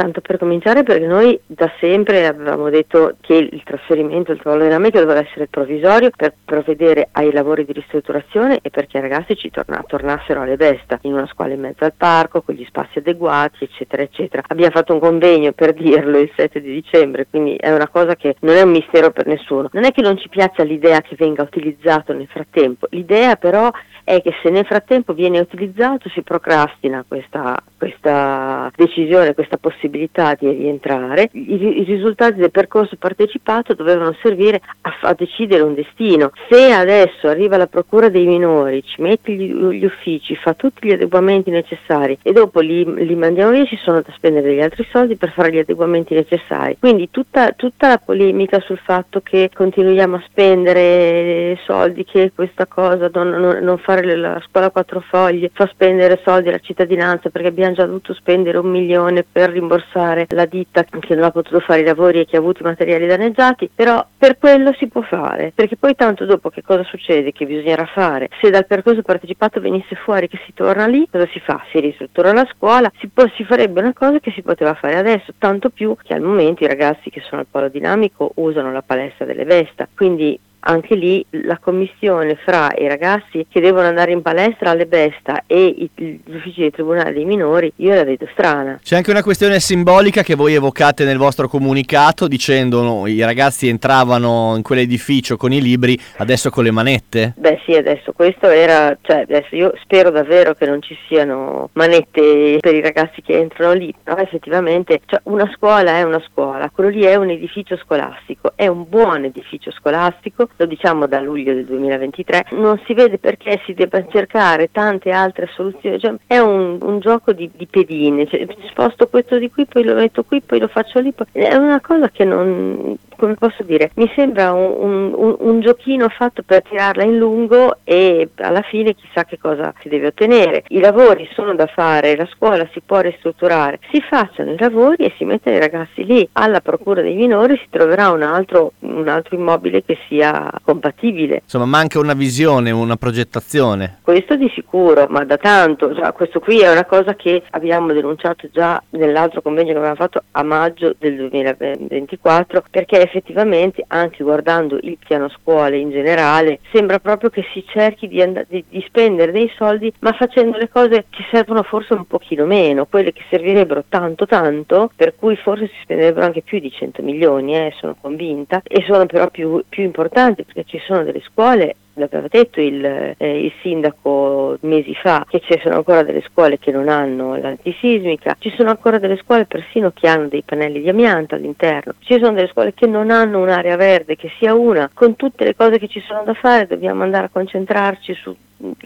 Tanto per cominciare perché noi da sempre avevamo detto che il trasferimento, il travolgimento doveva essere provvisorio per provvedere ai lavori di ristrutturazione e perché i ragazzi ci torna, tornassero alle Vesta in una scuola in mezzo al parco con gli spazi adeguati eccetera eccetera. Abbiamo fatto un convegno per dirlo il 7 di dicembre quindi è una cosa che non è un mistero per nessuno. Non è che non ci piaccia l'idea che venga utilizzato nel frattempo, l'idea però è che se nel frattempo viene utilizzato si procrastina questa, questa decisione, questa possibilità di rientrare, I, i, risultati del percorso partecipato dovevano servire a, a, decidere un destino. Se adesso arriva la procura dei minori, ci mette gli, gli uffici, fa tutti gli adeguamenti necessari e dopo li, li, mandiamo via, ci sono da spendere degli altri soldi per fare gli adeguamenti necessari. Quindi tutta, tutta la polemica sul fatto che continuiamo a spendere soldi, che questa cosa non, non, non fa fare la scuola quattro foglie, fa spendere soldi alla cittadinanza perché abbiamo già dovuto spendere un milione per rimborsare la ditta che non ha potuto fare i lavori e che ha avuto i materiali danneggiati, però per quello si può fare, perché poi tanto dopo che cosa succede? Che bisognerà fare? Se dal percorso partecipato venisse fuori che si torna lì, cosa si fa? Si ristruttura la scuola, si, può, si farebbe una cosa che si poteva fare adesso, tanto più che al momento i ragazzi che sono al polo dinamico usano la palestra delle Vesta, quindi anche lì la commissione fra i ragazzi che devono andare in palestra alle Besta e gli uffici del Tribunale dei minori, io la vedo strana. C'è anche una questione simbolica che voi evocate nel vostro comunicato dicendo no, i ragazzi entravano in quell'edificio con i libri, adesso con le manette? Beh sì, adesso questo era, cioè adesso io spero davvero che non ci siano manette per i ragazzi che entrano lì, però effettivamente cioè, una scuola è una scuola, quello lì è un edificio scolastico, è un buon edificio scolastico lo diciamo da luglio del 2023, non si vede perché si debba cercare tante altre soluzioni, cioè, è un, un, gioco di, di pedine, cioè, sposto questo di qui, poi lo metto qui, poi lo faccio lì, poi... è una cosa che non, come posso dire, mi sembra un, un, un, giochino fatto per tirarla in lungo e alla fine chissà che cosa si deve ottenere. I lavori sono da fare, la scuola si può ristrutturare, si facciano i lavori e si mettono i ragazzi lì. Alla procura dei minori si troverà un altro, un altro immobile che sia compatibile. Insomma, manca una visione, una progettazione. Questo di sicuro, ma da tanto. Cioè, questo qui è una cosa che abbiamo denunciato già nell'altro convegno che abbiamo fatto a maggio del 2024 perché effettivamente anche guardando il piano scuole in generale sembra proprio che si cerchi di, and- di, di, spendere dei soldi ma facendo le cose che servono forse un pochino meno, quelle che servirebbero tanto tanto, per cui forse si spenderebbero anche più di 100 milioni, eh, sono convinta, e sono però più, più importanti perché ci sono delle scuole l'aveva detto il, eh, il, sindaco mesi fa, che ci sono ancora delle scuole che non hanno l'antisismica, ci sono ancora delle scuole persino che hanno dei pannelli di amianto all'interno, ci sono delle scuole che non hanno un'area verde, che sia una, con tutte le cose che ci sono da fare dobbiamo andare a concentrarci su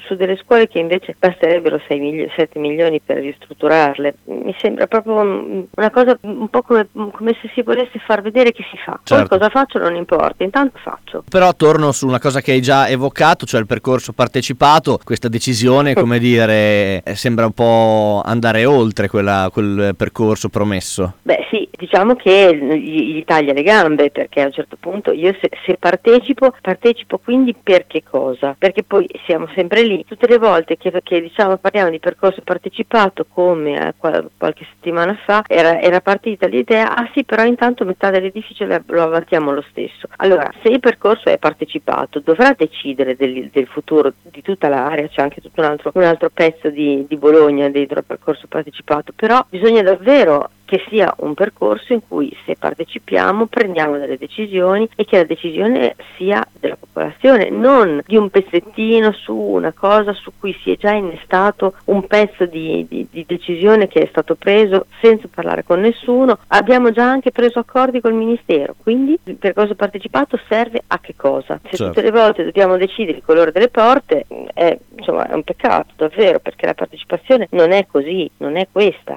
su delle scuole che invece basterebbero 6 mili- 7 milioni per ristrutturarle. Mi sembra proprio una cosa un po' come, come, se si volesse far vedere che si fa. Certo. Poi cosa faccio non importa, intanto faccio. Però torno su una cosa che hai già evocato, cioè il percorso partecipato, questa decisione, come dire, eh, sembra un po' andare oltre quella, quel percorso promesso. Beh sì, diciamo che gli, gli taglia le gambe perché a un certo punto io se, se partecipo, partecipo quindi per cosa? Perché poi siamo sempre sempre lì. Tutte le volte che, che diciamo, parliamo di percorso partecipato, come eh, qual- qualche settimana fa, era, era, partita l'idea, ah sì, però intanto metà dell'edificio lo avantiamo lo stesso. Allora, se il percorso è partecipato, dovrà decidere del, del futuro di tutta l'area, c'è anche tutto un altro, un altro pezzo di, di Bologna dentro il percorso partecipato, però bisogna davvero che sia un percorso in cui se partecipiamo prendiamo delle decisioni e che la decisione sia della popolazione, non di un pezzettino su una cosa su cui si è già innestato un pezzo di, di, di decisione che è stato preso senza parlare con nessuno. Abbiamo già anche preso accordi col Ministero, quindi il percorso partecipato serve a che cosa? Se certo. tutte le volte dobbiamo decidere il colore delle porte è, insomma, è un peccato davvero perché la partecipazione non è così, non è questa.